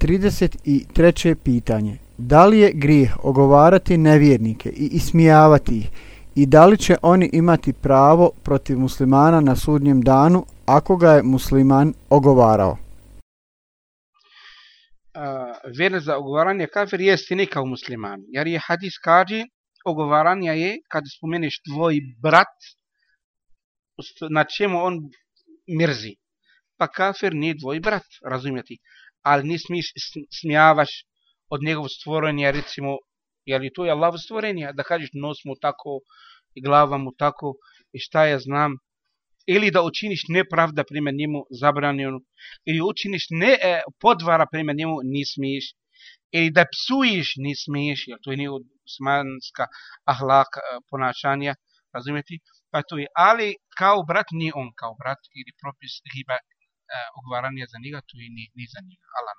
33. pitanje. Da li je grijeh ogovarati nevjernike i ismijavati ih i da li će oni imati pravo protiv muslimana na sudnjem danu ako ga je musliman ogovarao? Uh, za ogovaranje kafir jeste ne kao musliman. Jer je hadis kaže ogovaranje je kad spomeneš tvoj brat na čemu on mrzi. Pa kafir nije tvoj brat, razumjeti. Ali ne smiješ smijavaš od njegovog stvorenja, recimo, je to je Allah stvorenja, da kažeš nos mu tako i glava mu tako i šta ja znam, ili da učiniš nepravda prema njemu zabranjeno, ili učiniš ne, e, podvara prema njemu, ni smiješ, ili da psuješ, ni smiješ, jer to je nije usmanska ahlak e, ponašanja, razumijete? Pa to je, ali kao brat, ni on kao brat, ili propis riba e, ogovaranje za njega, tu i ni, ni za njega. Allah